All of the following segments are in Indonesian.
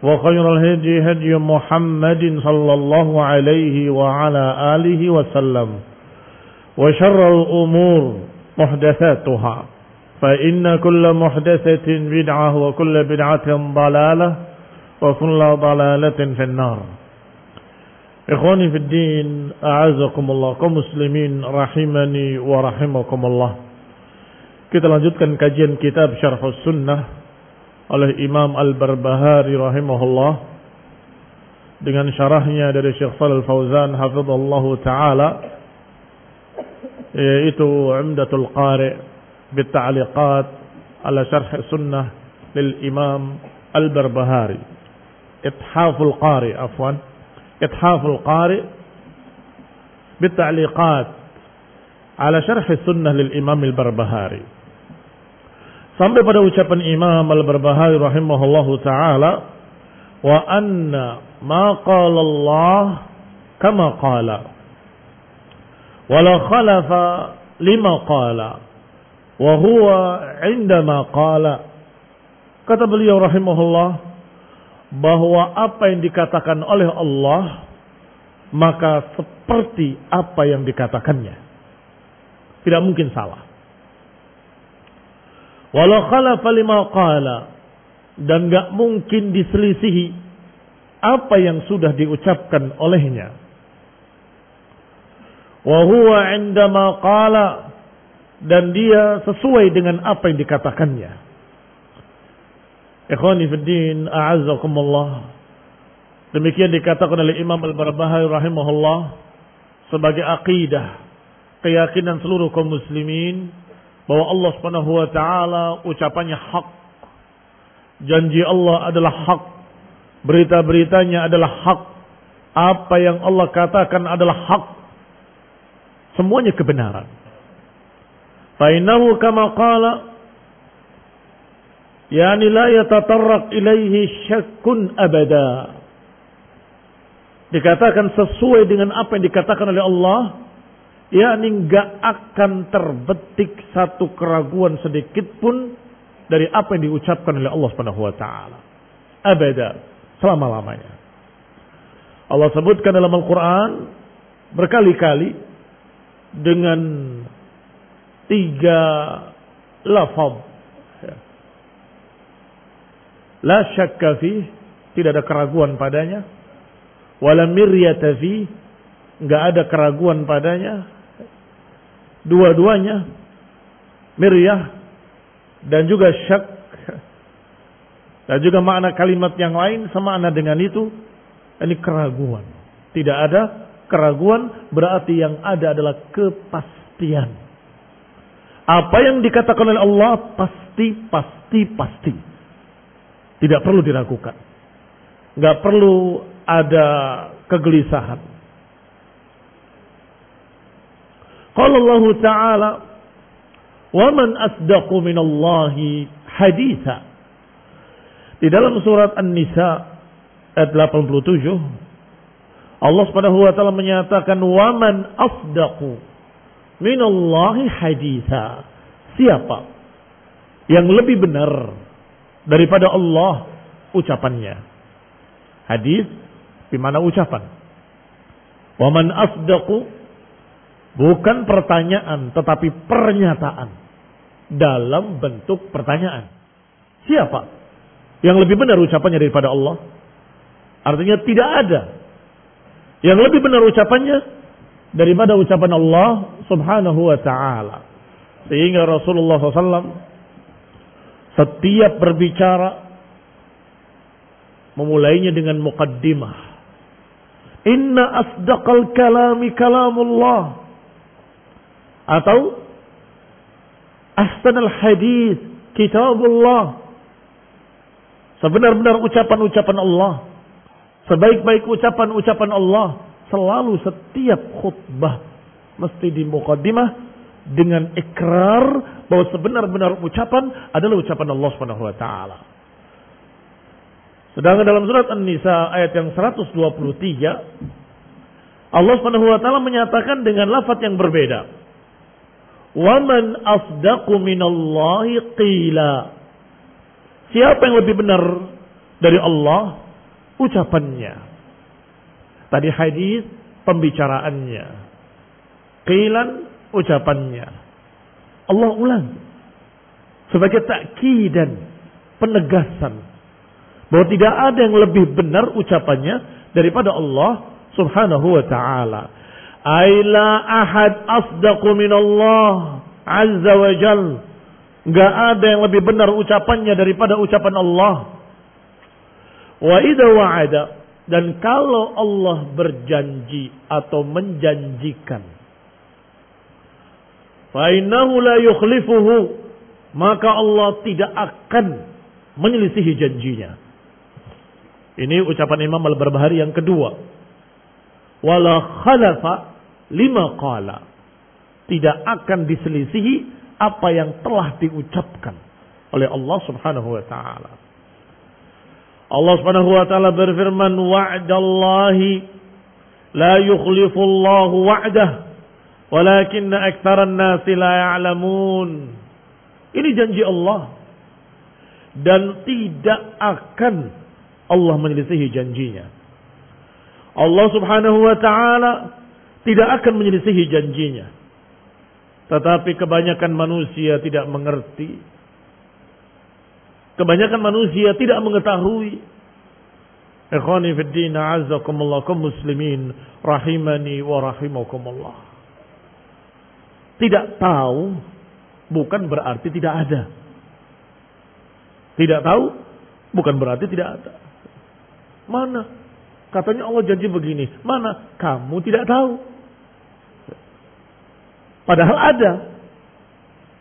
وخير الهدي هدي محمد صلى الله عليه وعلى آله وسلم. وشر الأمور محدثاتها. فإن كل محدثة بدعة وكل بدعة ضلالة وكل ضلالة في النار. إخواني في الدين أعزكم الله كمسلمين رحمني ورحمكم الله. Kita lanjutkan kajian kitab Syarh Sunnah. Oleh Imam Al-Barbahari rahimahullah dengan syarahnya dari Syekh Shalal Fauzan hafizallahu taala yaitu Umdatul Qari bita'liqat ala syarh sunnah lil Imam Al-Barbahari Ithaful Qari afwan Ithaful Qari bita'liqat ala syarh sunnah lil Imam Al-Barbahari Sampai pada ucapan Imam Al-Barbahari rahimahullahu taala wa anna ma qala Allah kama qala. Wala khalafa lima qala. Wa huwa indama qala. Kata beliau rahimahullah bahwa apa yang dikatakan oleh Allah maka seperti apa yang dikatakannya. Tidak mungkin salah Walau khalafa lima qala. Dan gak mungkin diselisihi apa yang sudah diucapkan olehnya. Wahuwa indama qala. Dan dia sesuai dengan apa yang dikatakannya. Ikhwani fiddin, a'azzakumullah. Demikian dikatakan oleh Imam Al-Barbahari rahimahullah. Sebagai akidah. Keyakinan seluruh kaum muslimin bahwa Allah Subhanahu wa taala ucapannya hak. Janji Allah adalah hak. Berita-beritanya adalah hak. Apa yang Allah katakan adalah hak. Semuanya kebenaran. Fainahu kama qala yani la yatatarraq ilaihi syakkun abada. Dikatakan sesuai dengan apa yang dikatakan oleh Allah yakni nggak akan terbetik satu keraguan sedikit pun dari apa yang diucapkan oleh Allah Subhanahu wa taala. Abada, selama-lamanya. Allah sebutkan dalam Al-Qur'an berkali-kali dengan tiga lafaz. Ya. La syakka fi, tidak ada keraguan padanya. Wala miryata fi, enggak ada keraguan padanya dua-duanya miryah dan juga syak dan juga makna kalimat yang lain semakna dengan itu ini keraguan tidak ada keraguan berarti yang ada adalah kepastian Apa yang dikatakan oleh Allah pasti, pasti, pasti. Tidak perlu diragukan. Nggak perlu ada kegelisahan. Qala Allah Ta'ala, "Wa man asdaqu minallahi haditha." Di dalam surat An-Nisa ayat 87 Allah Subhanahu wa taala menyatakan wa man asdaqu minallahi haditha. Siapa yang lebih benar daripada Allah ucapannya? Hadis di mana ucapan? Wa man asdaqu bukan pertanyaan tetapi pernyataan dalam bentuk pertanyaan. Siapa yang lebih benar ucapannya daripada Allah? Artinya tidak ada yang lebih benar ucapannya daripada ucapan Allah subhanahu wa ta'ala. Sehingga Rasulullah SAW setiap berbicara memulainya dengan muqaddimah. Inna asdaqal kalami kalamullah. Atau ahsanal hadis kitabullah. Sebenar-benar ucapan-ucapan Allah Sebaik-baik ucapan-ucapan Allah selalu setiap khutbah mesti di mukaddimah dengan ikrar bahwa sebenar-benar ucapan adalah ucapan Allah Subhanahu wa taala. Sedangkan dalam surat An-Nisa ayat yang 123 Allah Subhanahu wa taala menyatakan dengan lafaz yang berbeda. Wa man asdaqu minallahi qila. Siapa yang lebih benar dari Allah ucapannya. Tadi hadis pembicaraannya. Qilan ucapannya. Allah ulang. Sebagai takkidan, penegasan. Bahwa tidak ada yang lebih benar ucapannya daripada Allah subhanahu wa ta'ala. Aila ahad asdaqu minallah azza wa jal. Gak ada yang lebih benar ucapannya daripada ucapan Allah Wa idza wa'ada dan kalau Allah berjanji atau menjanjikan fa innahu la yukhlifuhu maka Allah tidak akan menyelisihi janjinya. Ini ucapan Imam Al-Barbahari yang kedua. Wala khalafa lima qala. Tidak akan diselisihi apa yang telah diucapkan oleh Allah Subhanahu wa taala. Allah Subhanahu wa taala berfirman wa'dallahi la yukhlifullahu wa'dah walakinna aktsaran nasi la ya'lamun. Ini janji Allah dan tidak akan Allah menyelisihi janjinya. Allah Subhanahu wa taala tidak akan menyelisihi janjinya. Tetapi kebanyakan manusia tidak mengerti Kebanyakan manusia tidak mengetahui. Ikhwani fi din a'azzakumullah kum muslimin rahimani wa rahimakumullah. Tidak tahu bukan berarti tidak ada. Tidak tahu bukan berarti tidak ada. Mana? Katanya Allah janji begini. Mana? Kamu tidak tahu. Padahal ada.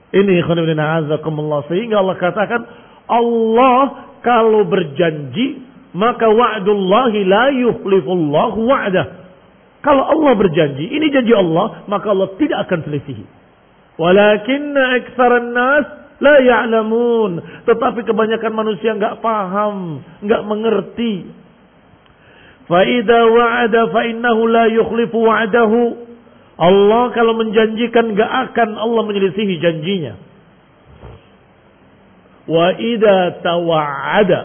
Ini sehingga Allah katakan Allah kalau berjanji maka wa'dullahi la yukhlifullahu wa'dah. Kalau Allah berjanji, ini janji Allah, maka Allah tidak akan selisihi. Walakinna aktsaran nas la ya'lamun. Tetapi kebanyakan manusia enggak paham, enggak mengerti. Fa idza wa'ada fa innahu la yukhlifu wa'dahu. Allah kalau menjanjikan enggak akan Allah menyelisihi janjinya. Wa idza tawa'ada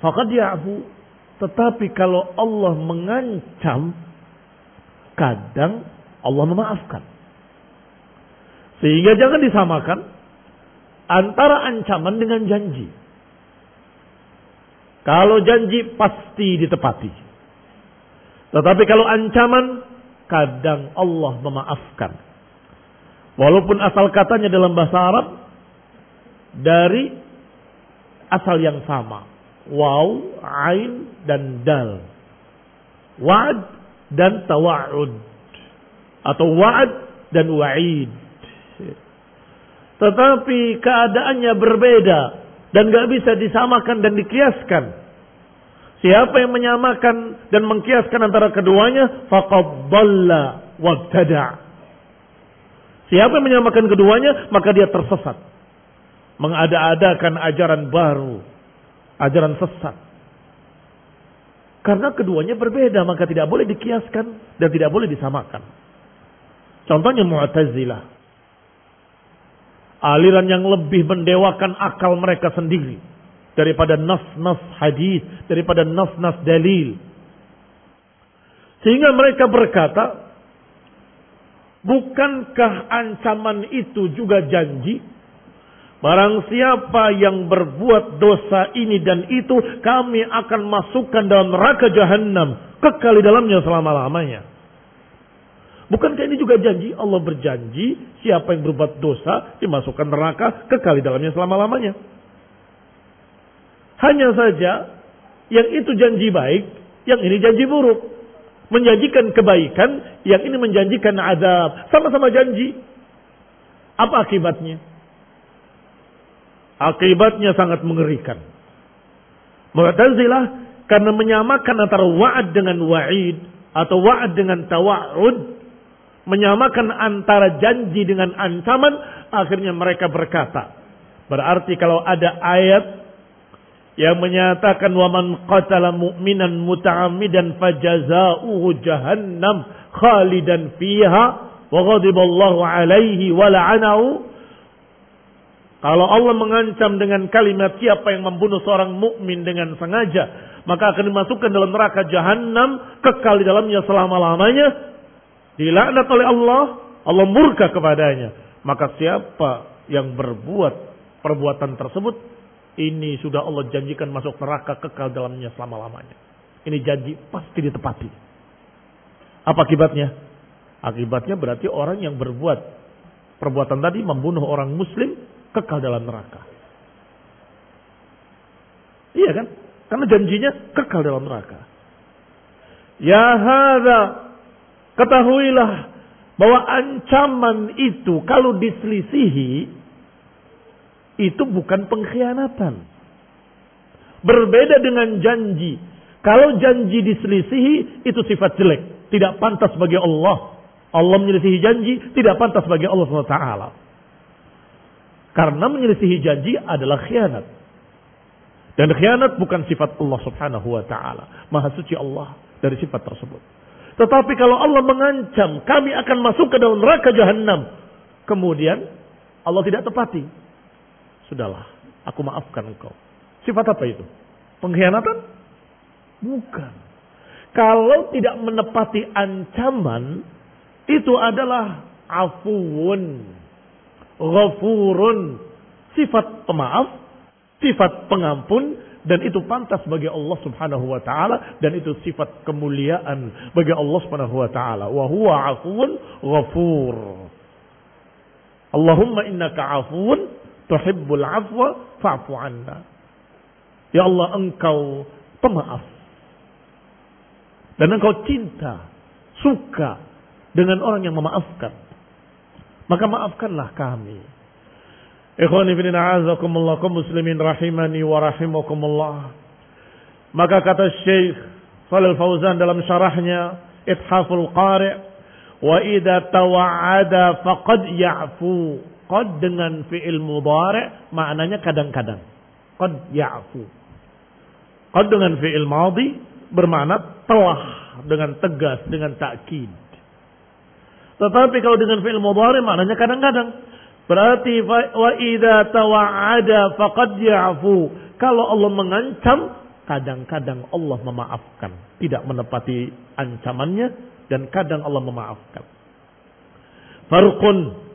faqad ya'fu. Tetapi kalau Allah mengancam kadang Allah memaafkan. Sehingga jangan disamakan antara ancaman dengan janji. Kalau janji pasti ditepati. Tetapi kalau ancaman kadang Allah memaafkan. Walaupun asal katanya dalam bahasa Arab dari asal yang sama. Waw, ain, dan dal. Wa'ad dan tawa'ud. Atau wa'ad dan wa'id. Tetapi keadaannya berbeda dan gak bisa disamakan dan dikiaskan. Siapa yang menyamakan dan mengkiaskan antara keduanya, faqad wabtada. Siapa yang menyamakan keduanya, maka dia tersesat. Mengada-adakan ajaran baru, ajaran sesat. Karena keduanya berbeda, maka tidak boleh dikiaskan dan tidak boleh disamakan. Contohnya Mu'tazilah aliran yang lebih mendewakan akal mereka sendiri daripada nas-nas hadis, daripada nas-nas dalil. Sehingga mereka berkata, bukankah ancaman itu juga janji? Barang siapa yang berbuat dosa ini dan itu, kami akan masukkan dalam neraka jahanam, kekal di dalamnya selama-lamanya. Bukankah ini juga janji? Allah berjanji siapa yang berbuat dosa dimasukkan neraka kekal di dalamnya selama-lamanya. Hanya saja yang itu janji baik, yang ini janji buruk. Menjanjikan kebaikan, yang ini menjanjikan azab. Sama-sama janji. Apa akibatnya? Akibatnya sangat mengerikan. Mu'tazilah karena menyamakan antara wa'ad dengan wa'id atau wa'ad dengan tawa'ud menyamakan antara janji dengan ancaman, akhirnya mereka berkata. Berarti kalau ada ayat yang menyatakan waman qatala mu'minan muta'ammidan fajaza'uhu jahannam khalidan fiha wa ghadiballahu alaihi wa la'anahu kalau Allah mengancam dengan kalimat siapa yang membunuh seorang mukmin dengan sengaja, maka akan dimasukkan dalam neraka jahanam, kekal di dalamnya selama-lamanya dilaknat oleh Allah, Allah murka kepadanya. Maka siapa yang berbuat perbuatan tersebut, ini sudah Allah janjikan masuk neraka kekal dalamnya selama-lamanya. Ini janji pasti ditepati. Apa akibatnya? Akibatnya berarti orang yang berbuat perbuatan tadi membunuh orang muslim kekal dalam neraka. Iya kan? Karena janjinya kekal dalam neraka. Ya hadza Ketahuilah bahwa ancaman itu kalau diselisihi itu bukan pengkhianatan. Berbeda dengan janji. Kalau janji diselisihi itu sifat jelek, tidak pantas bagi Allah. Allah menyelisihi janji tidak pantas bagi Allah SWT. Karena menyelisihi janji adalah khianat. Dan khianat bukan sifat Allah Subhanahu wa taala. Maha suci Allah dari sifat tersebut. Tetapi kalau Allah mengancam, kami akan masuk ke dalam neraka jahanam. Kemudian Allah tidak tepati. Sudahlah, aku maafkan engkau. Sifat apa itu? Pengkhianatan? Bukan. Kalau tidak menepati ancaman, itu adalah afuun, ghafurun, sifat pemaaf, sifat pengampun, dan itu pantas bagi Allah Subhanahu wa taala dan itu sifat kemuliaan bagi Allah Subhanahu wa taala wa huwa afuwun ghafur Allahumma innaka afuwun tuhibbul afwa fa'fu anna Ya Allah engkau pemaaf dan engkau cinta suka dengan orang yang memaafkan maka maafkanlah kami Ikhwani bin a'azakumullah kaum muslimin rahimani wa rahimakumullah. Maka kata Syekh Shalal Fauzan dalam syarahnya Ithaful Qari' wa idza tawa'ada faqad ya'fu. Qad dengan fi'il mudhari' maknanya kadang-kadang. Qad ya'fu. Qad dengan fi'il madhi bermakna telah dengan tegas dengan takkid. Tetapi kalau dengan fi'il mudhari' maknanya kadang-kadang. Berarti wa idza tawa'ada faqad ya'fu. Kalau Allah mengancam, kadang-kadang Allah memaafkan, tidak menepati ancamannya dan kadang Allah memaafkan. Farqun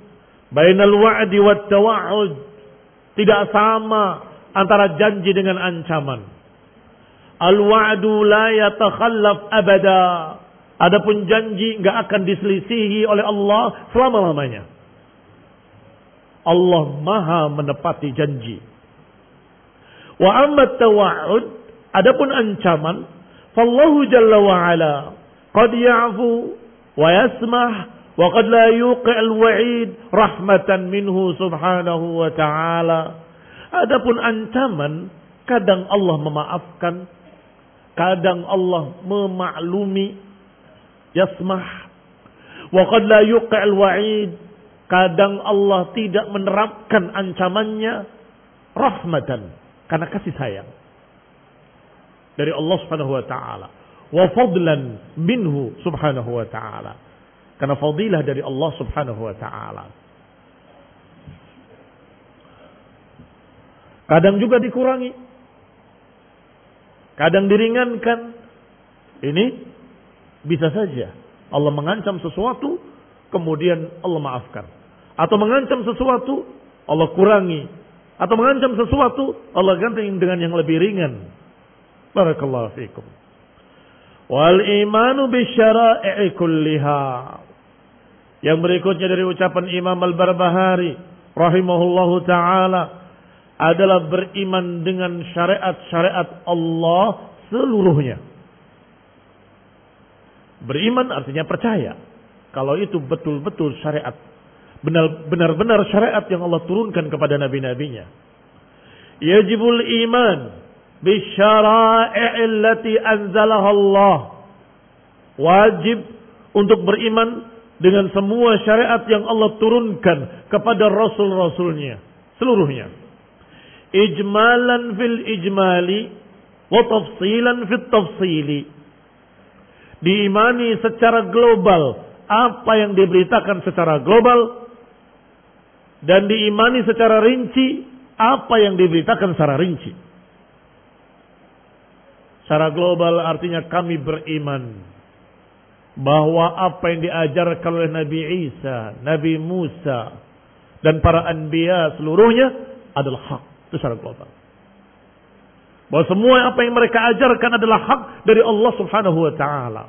bainal wa'di wat tawa'ud. Tidak sama antara janji dengan ancaman. Al-wa'du la yatakhallaf abada. Adapun janji enggak akan diselisihi oleh Allah selama-lamanya. Allah maha menepati janji. Wa amma tawa'ud, adapun ancaman, fallahu jalla wa ala qad ya'fu wa yasmah La yuqi'al wa'id rahmatan minhu subhanahu wa ta'ala. Adapun ancaman kadang Allah memaafkan, kadang Allah memaklumi, yasmah. Wa qad la yuqi'al wa'id kadang Allah tidak menerapkan ancamannya rahmatan karena kasih sayang dari Allah Subhanahu wa taala wa fadlan minhu subhanahu wa ta'ala. Karena fadilah dari Allah subhanahu wa ta'ala. Kadang juga dikurangi. Kadang diringankan. Ini bisa saja. Allah mengancam sesuatu, kemudian Allah maafkan. Atau mengancam sesuatu, Allah kurangi. Atau mengancam sesuatu, Allah ganti dengan yang lebih ringan. Barakallahu fiikum. Wal imanu bisyara'i kulliha. Yang berikutnya dari ucapan Imam Al-Barbahari rahimahullahu taala adalah beriman dengan syariat-syariat Allah seluruhnya. Beriman artinya percaya kalau itu betul-betul syariat. Benar-benar syariat yang Allah turunkan kepada nabi-nabinya. Yajibul iman bisyara'i allati anzalaha Allah. Wajib untuk beriman dengan semua syariat yang Allah turunkan kepada rasul-rasulnya seluruhnya. Ijmalan fil ijmali wa tafsilan fil tafsili. Diimani secara global apa yang diberitakan secara global dan diimani secara rinci apa yang diberitakan secara rinci. Secara global artinya kami beriman bahwa apa yang diajarkan oleh Nabi Isa, Nabi Musa, dan para anbiya seluruhnya adalah hak. Itu secara global. Bahwa semua apa yang mereka ajarkan adalah hak dari Allah subhanahu wa ta'ala.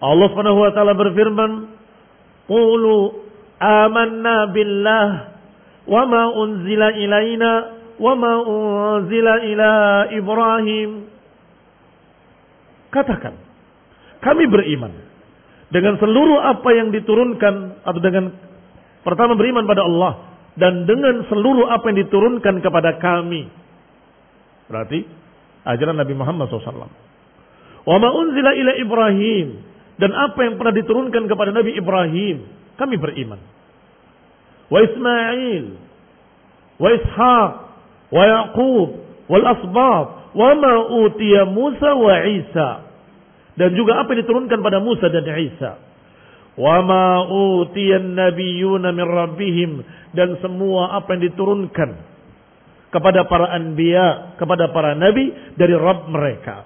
Allah subhanahu wa ta'ala berfirman, Qulu amanna billah wa ma unzila ilaina wa ma unzila ila Ibrahim Katakan, kami beriman dengan seluruh apa yang diturunkan atau dengan pertama beriman pada Allah dan dengan seluruh apa yang diturunkan kepada kami. Berarti ajaran Nabi Muhammad SAW. Wa ma unzila ila Ibrahim dan apa yang pernah diturunkan kepada Nabi Ibrahim, kami beriman. Wa Ismail, wa Ishaq, wa Yaqub wal asbab wa ma utiya Musa wa Isa dan juga apa yang diturunkan pada Musa dan Isa. Wa ma utiya nabiyyuna min rabbihim. Dan semua apa yang diturunkan kepada para anbiya kepada para nabi dari Rabb mereka.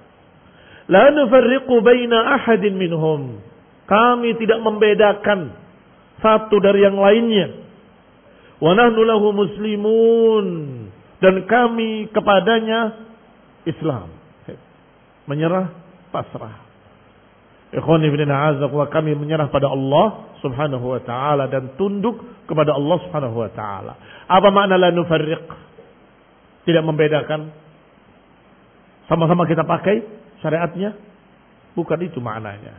La nufarriqu baina ahadin minhum. Kami tidak membedakan satu dari yang lainnya. Wa nahnu lahu muslimun. Dan kami kepadanya Islam. Menyerah, pasrah. Ikhwan ibn wa kami menyerah pada Allah subhanahu wa ta'ala dan tunduk kepada Allah subhanahu wa ta'ala. Apa makna la nufarriq? Tidak membedakan. Sama-sama kita pakai syariatnya. Bukan itu maknanya.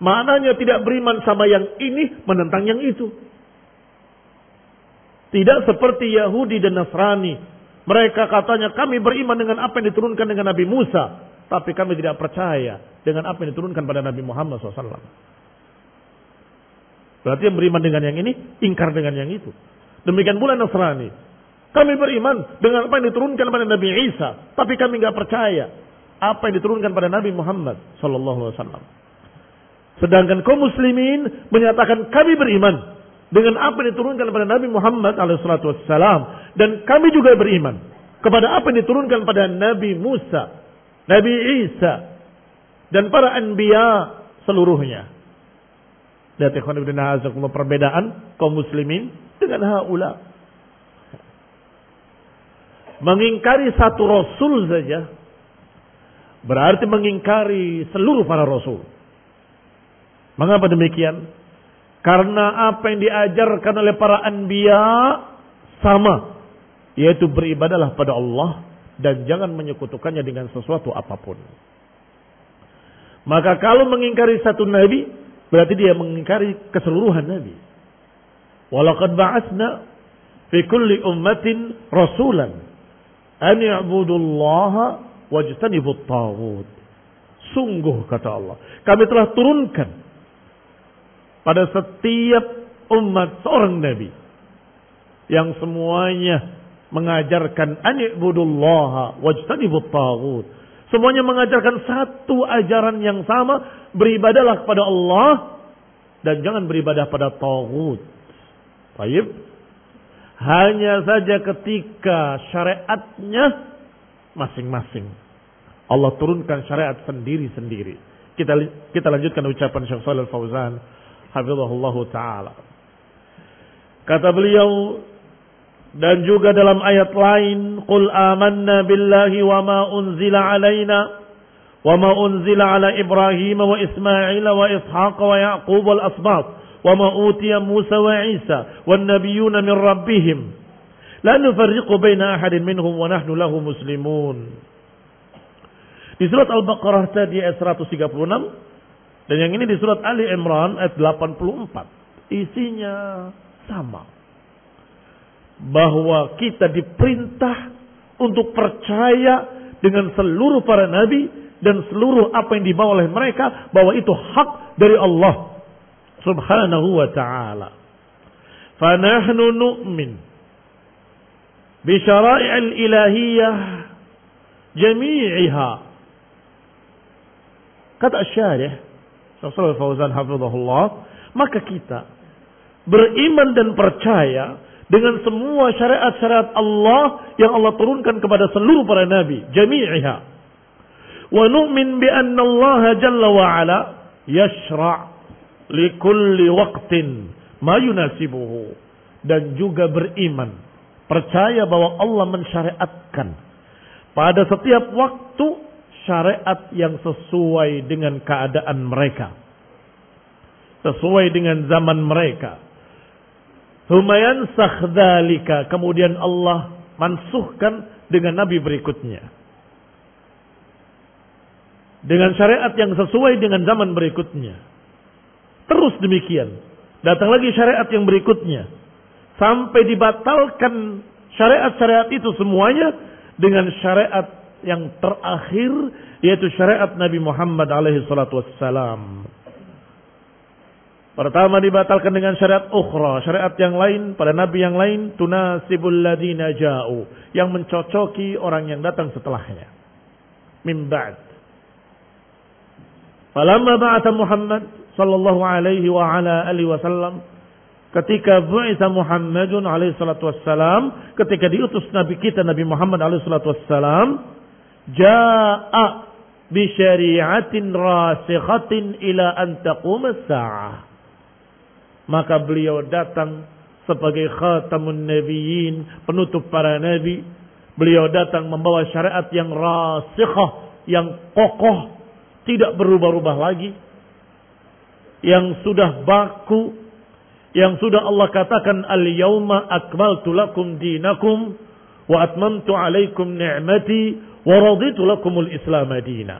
Maknanya tidak beriman sama yang ini menentang yang itu. Tidak seperti Yahudi dan Nasrani mereka katanya kami beriman dengan apa yang diturunkan dengan Nabi Musa. Tapi kami tidak percaya dengan apa yang diturunkan pada Nabi Muhammad SAW. Berarti yang beriman dengan yang ini, ingkar dengan yang itu. Demikian pula Nasrani. Kami beriman dengan apa yang diturunkan pada Nabi Isa. Tapi kami nggak percaya apa yang diturunkan pada Nabi Muhammad SAW. Sedangkan kaum muslimin menyatakan kami beriman dengan apa yang diturunkan kepada Nabi Muhammad alaihissalam dan kami juga beriman kepada apa yang diturunkan pada Nabi Musa, Nabi Isa dan para anbiya seluruhnya. Lihat ikhwan ibn azakumullah perbedaan kaum muslimin dengan haula. Mengingkari satu rasul saja berarti mengingkari seluruh para rasul. Mengapa demikian? Karena apa yang diajarkan oleh para anbiya sama. Yaitu beribadalah pada Allah dan jangan menyekutukannya dengan sesuatu apa pun. Maka kalau mengingkari satu nabi, Berarti dia mengingkari keseluruhan Nabi. Walaqad ba'atsna fi kulli ummatin rasulan an ya'budullaha wajtanibut taghut. Sungguh kata Allah, kami telah turunkan pada setiap umat seorang nabi yang semuanya mengajarkan an ya'budullaha wajtanibut taghut. Semuanya mengajarkan satu ajaran yang sama, beribadalah kepada Allah dan jangan beribadah pada taghut. Baik. Hanya saja ketika syariatnya masing-masing. Allah turunkan syariat sendiri-sendiri. Kita kita lanjutkan ucapan Syekh Shalal Fauzan hafizahullah taala. Kata beliau dan juga dalam ayat lain, Qul amanna billahi wa ma unzila alaina wa ma unzila ala Ibrahim wa Ismail wa Ishaq wa Yaqub wal asbab, wa ma utiya Musa wa Isa wan nabiyuna min rabbihim la nufarriqu baina ahadin minhum wa nahnu lahu muslimun. Di surat Al-Baqarah tadi ayat 136 dan yang ini di surat Ali Imran ayat 84. Isinya sama bahwa kita diperintah untuk percaya dengan seluruh para nabi dan seluruh apa yang dibawa oleh mereka bahwa itu hak dari Allah subhanahu wa ta'ala. Fanahnu nu'min bisyara'il ilahiyah jami'iha. Kata syarih, Fauzan hafizahullah, maka kita beriman dan percaya dengan semua syariat-syariat Allah yang Allah turunkan kepada seluruh para nabi jami'iha. Wa nu'min bi anna Allah jalla wa ala yashra' likulli waqtin ma yunasibuhu. Dan juga beriman percaya bahwa Allah mensyariatkan pada setiap waktu syariat yang sesuai dengan keadaan mereka sesuai dengan zaman mereka Humayan sakhdalika kemudian Allah mansuhkan dengan nabi berikutnya dengan syariat yang sesuai dengan zaman berikutnya Terus demikian. Datang lagi syariat yang berikutnya. Sampai dibatalkan syariat-syariat itu semuanya dengan syariat yang terakhir yaitu syariat Nabi Muhammad alaihi salatu wassalam. Pertama dibatalkan dengan syariat ukhra, syariat yang lain pada nabi yang lain tunasibul ladina ja'u yang mencocoki orang yang datang setelahnya. Min ba'd. Falamma ba'atha Muhammad sallallahu alaihi wa ala alihi wasallam ketika bu'itsa Muhammadun alaihi salatu wassalam ketika diutus nabi kita Nabi Muhammad alaihi salatu wassalam jaa bi syari'atin rasikhatin ila an taqum as-sa'ah maka beliau datang sebagai khatamun nabiyyin penutup para nabi beliau datang membawa syariat yang rasikhah yang kokoh tidak berubah-ubah lagi yang sudah baku, yang sudah Allah katakan al-yauma akmaltu lakum dinakum wa atmamtu alaikum ni'mati wa raditu lakumul islam madina.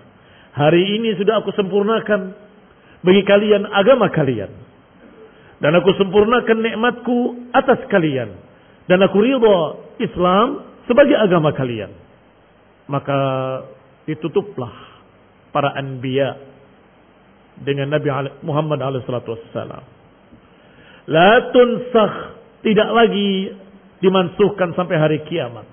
Hari ini sudah aku sempurnakan bagi kalian agama kalian. Dan aku sempurnakan nikmatku atas kalian. Dan aku ridha Islam sebagai agama kalian. Maka ditutuplah para anbiya dengan Nabi Muhammad alaihissalam. La tunsakh tidak lagi dimansuhkan sampai hari kiamat.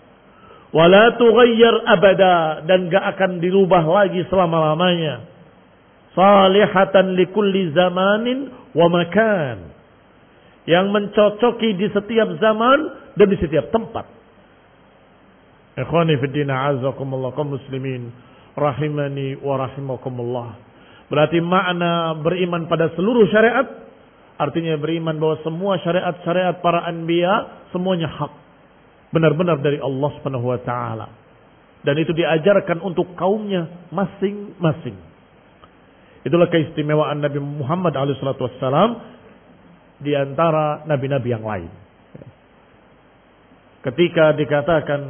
Wala tughayyar abada dan gak akan dirubah lagi selama-lamanya. Salihatan likulli zamanin wa makan. Yang mencocoki di setiap zaman dan di setiap tempat. Ikhwani fi din a'azakumullah kaum muslimin rahimani wa rahimakumullah. Berarti makna beriman pada seluruh syariat artinya beriman bahwa semua syariat-syariat para anbiya semuanya hak. Benar-benar dari Allah Subhanahu wa taala. Dan itu diajarkan untuk kaumnya masing-masing. Itulah keistimewaan Nabi Muhammad SAW di antara nabi-nabi yang lain. Ketika dikatakan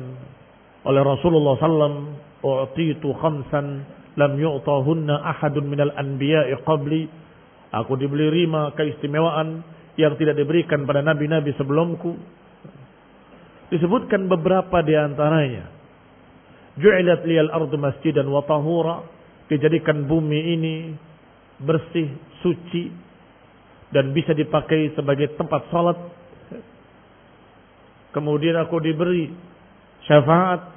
oleh Rasulullah SAW, "U'titu khamsan lam yu'tahunna ahadun minal anbiya'i qabli Aku diberi rima keistimewaan yang tidak diberikan pada nabi-nabi sebelumku. Disebutkan beberapa di antaranya. Ju'ilat liyal ardu masjidan wa tahura. Dijadikan bumi ini bersih, suci. Dan bisa dipakai sebagai tempat salat. Kemudian aku diberi syafaat.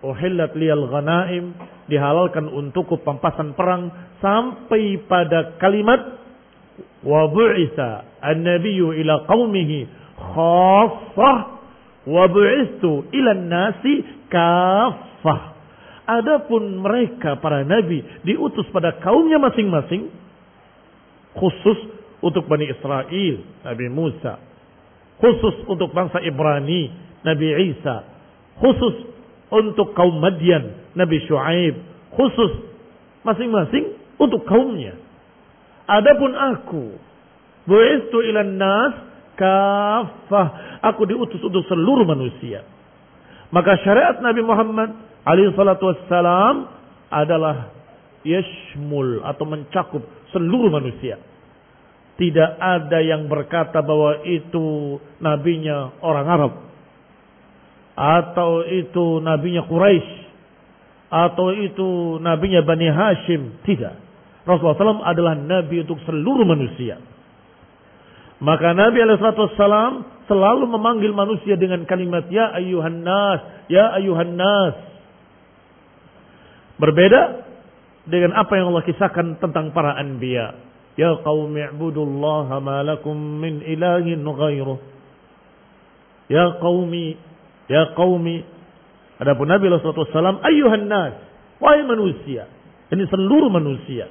Uhillat liyal ghanaim. Dihalalkan untukku pampasan perang. Sampai pada kalimat. Wa bu'isa an-nabiyyu ila qaumihi khassah wa bu'istu ila nasi kafah. Adapun mereka para nabi diutus pada kaumnya masing-masing khusus untuk Bani Israel, Nabi Musa. Khusus untuk bangsa Ibrani, Nabi Isa. Khusus untuk kaum Madian, Nabi Shu'aib. Khusus masing-masing untuk kaumnya. Adapun aku, bu'istu ilan nas kafah. Aku diutus untuk seluruh manusia. Maka syariat Nabi Muhammad alaihi salatu wassalam adalah yashmul atau mencakup seluruh manusia. Tidak ada yang berkata bahwa itu nabinya orang Arab. Atau itu nabinya Quraisy. Atau itu nabinya Bani Hashim. Tidak. Rasulullah SAW adalah nabi untuk seluruh manusia. Maka Nabi Alaihissalam selalu memanggil manusia dengan kalimat Ya ayuhan nas, Ya ayuhan nas. Berbeda dengan apa yang Allah kisahkan tentang para anbiya. Ya qawmi i'budullaha ma lakum min ilahin ghairuh. Ya qawmi, ya qawmi. Adapun Nabi Alaihissalam, ayuhan nas. Wahai manusia. Ini seluruh manusia.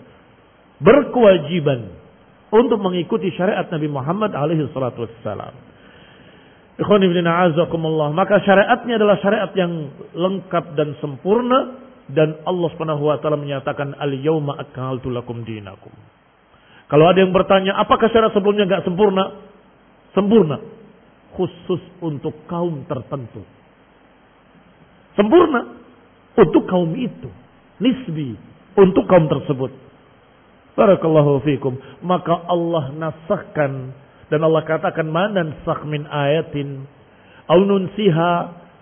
Berkewajiban untuk mengikuti syariat Nabi Muhammad alaihi salatu wassalam. Ikhwan ibn a'azakumullah. Maka syariatnya adalah syariat yang lengkap dan sempurna. Dan Allah subhanahu wa ta'ala menyatakan al-yawma akmaltu lakum dinakum. Kalau ada yang bertanya, apakah syariat sebelumnya enggak sempurna? Sempurna. Khusus untuk kaum tertentu. Sempurna. Untuk kaum itu. Nisbi. Untuk kaum tersebut. Barakallahu fikum. Maka Allah nasahkan dan Allah katakan manan min ayatin au nunsiha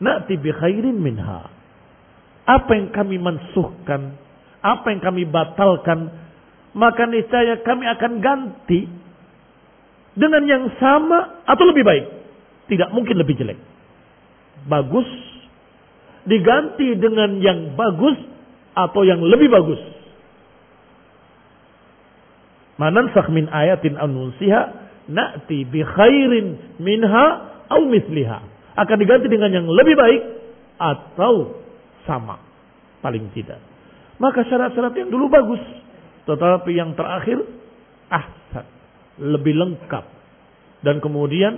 na'ti bi khairin minha. Apa yang kami mansuhkan, apa yang kami batalkan, maka niscaya kami akan ganti dengan yang sama atau lebih baik. Tidak mungkin lebih jelek. Bagus diganti dengan yang bagus atau yang lebih bagus. Manansakh min ayatin anunsiha na'ti bi khairin minha au misliha. Akan diganti dengan yang lebih baik atau sama. Paling tidak. Maka syarat-syarat yang dulu bagus. Tetapi yang terakhir ahsan. Lebih lengkap. Dan kemudian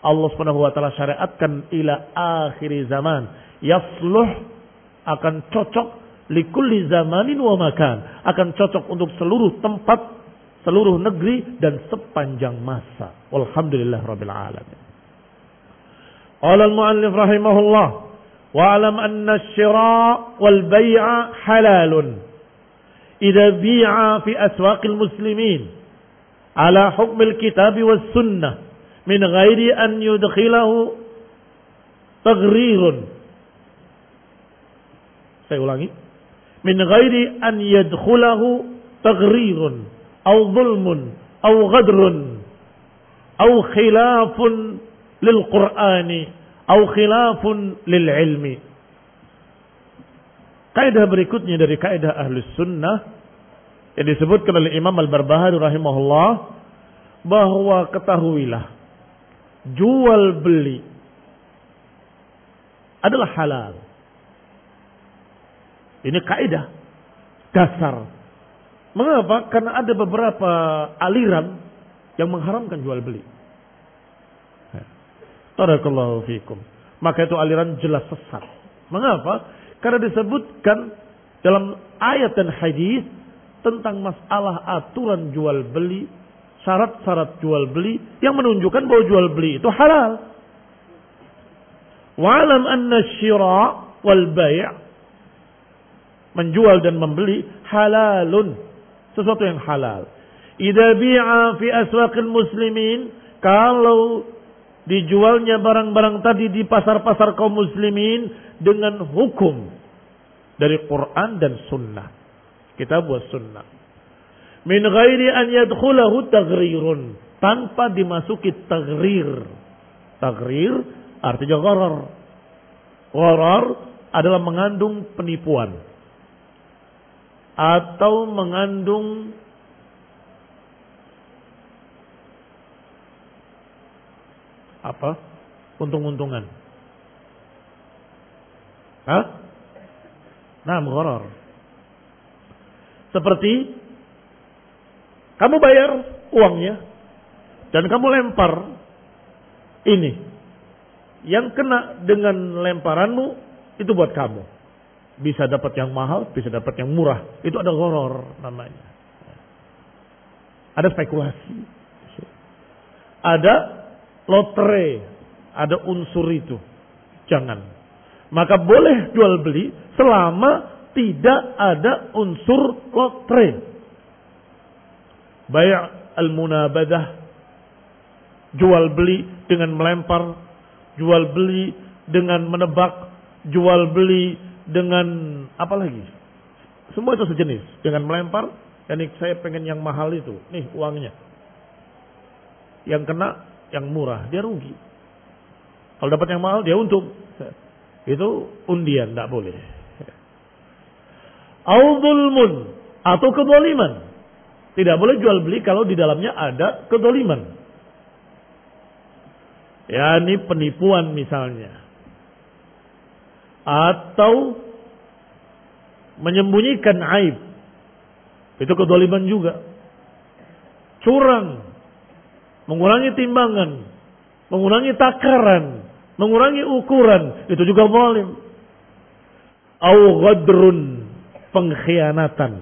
Allah subhanahu wa ta'ala syariatkan ila akhir zaman. Yasluh akan cocok likulli zamanin wa makan. Akan cocok untuk seluruh tempat seluruh negeri dan sepanjang masa. Walhamdulillah rabbil alamin. Qala al-muallif rahimahullah wa alam anna asy-syira' wal bay'a halalun إذا بيع في أسواق المسلمين على حكم الكتاب والسنة من غير أن يدخله تغرير سيقولاني من غير أن يدخله تغرير أو ظلم أو غدر أو خلاف للقرآن أو خلاف للعلم. Kaidah berikutnya dari kaidah ahli sunnah yang disebutkan oleh Imam Al-Barbahari rahimahullah bahwa ketahuilah jual beli adalah halal. Ini kaidah dasar Mengapa? Karena ada beberapa aliran yang mengharamkan jual beli. Tarakallahu fikum. Maka itu aliran jelas sesat. Mengapa? Karena disebutkan dalam ayat dan hadis tentang masalah aturan jual beli, syarat-syarat jual beli yang menunjukkan bahwa jual beli itu halal. Wa'alam anna syira wal bay' menjual dan membeli halalun sesuatu yang halal. Idza bi'a fi aswaqil muslimin, kalau dijualnya barang-barang tadi di pasar-pasar kaum muslimin dengan hukum dari Quran dan sunnah. Kita buat sunnah. Min ghairi an yadkhulahu taghrirun. Tanpa dimasuki tagrir. Tagrir artinya gharar. Gharar adalah mengandung penipuan. Atau mengandung apa? Untung-untungan. Hah? Nah, gharar. Seperti kamu bayar uangnya dan kamu lempar ini. Yang kena dengan lemparanmu itu buat kamu. Bisa dapat yang mahal, bisa dapat yang murah. Itu ada horor namanya. Ada spekulasi. Ada lotre, ada unsur itu. Jangan. Maka boleh jual beli selama tidak ada unsur lotre. Bayak al-munabadah. Jual beli dengan melempar. Jual beli dengan menebak. Jual beli dengan apa lagi? Semua itu sejenis. Dengan melempar. Dan saya pengen yang mahal itu. Nih uangnya. Yang kena yang murah. Dia rugi. Kalau dapat yang mahal dia untung. Itu undian. Tidak boleh. Audulmun atau kedoliman. Tidak boleh jual beli kalau di dalamnya ada kedoliman. Ya, ini penipuan misalnya. Atau menyembunyikan aib. Itu kedoliman juga. Curang. Mengurangi timbangan. Mengurangi takaran. Mengurangi ukuran. Itu juga zalim. Au ghadrun pengkhianatan.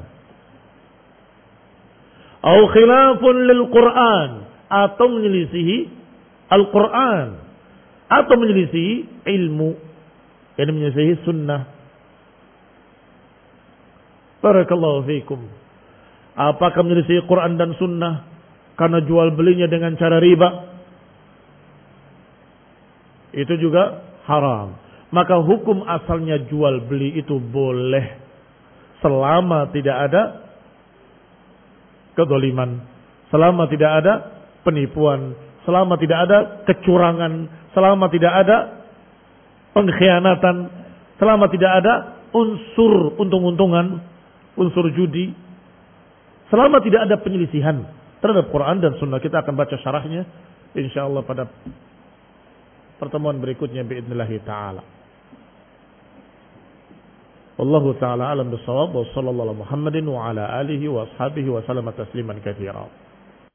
Au khilafun lil Quran atau menyelisihi Al-Quran atau menyelisihi ilmu yang menyelisihi sunnah. Barakallahu fiikum. Apakah menyelisihi Quran dan sunnah karena jual belinya dengan cara riba? Itu juga haram. Maka hukum asalnya jual beli itu boleh selama tidak ada kedoliman, selama tidak ada penipuan, selama tidak ada kecurangan, selama tidak ada pengkhianatan, selama tidak ada unsur untung-untungan, unsur judi, selama tidak ada penyelisihan terhadap Quran dan Sunnah. Kita akan baca syarahnya insyaallah pada pertemuan berikutnya biidznillah taala. والله تعالى أعلم بالصواب وصلى الله على محمد وعلى آله وأصحابه وسلم تسليما كثيرا